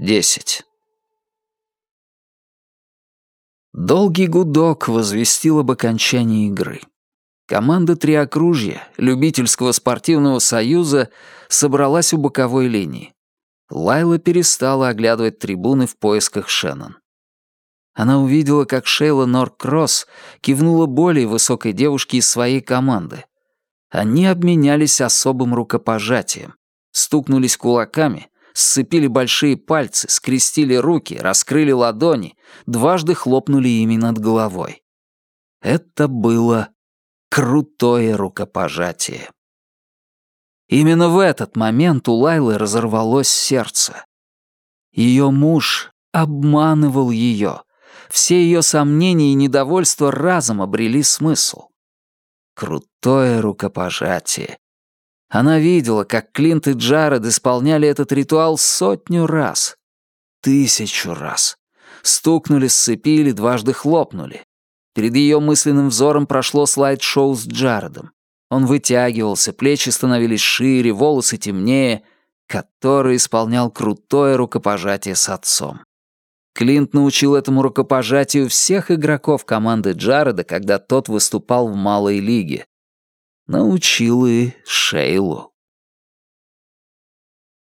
десять. Долгий гудок возвестил об окончании игры. Команда «Триокружья» любительского спортивного союза собралась у боковой линии. Лайла перестала оглядывать трибуны в поисках Шеннон. Она увидела, как Шейла Норкросс кивнула более высокой девушке из своей команды. Они обменялись особым рукопожатием, стукнулись кулаками сцепили большие пальцы, скрестили руки, раскрыли ладони, дважды хлопнули ими над головой. Это было крутое рукопожатие. Именно в этот момент у Лайлы разорвалось сердце. Ее муж обманывал ее. Все ее сомнения и недовольство разом обрели смысл. Крутое рукопожатие. Она видела, как Клинт и Джаред исполняли этот ритуал сотню раз. Тысячу раз. Стукнули, сцепили, дважды хлопнули. Перед ее мысленным взором прошло слайд-шоу с Джаредом. Он вытягивался, плечи становились шире, волосы темнее, который исполнял крутое рукопожатие с отцом. Клинт научил этому рукопожатию всех игроков команды Джареда, когда тот выступал в малой лиге научил и Шейлу.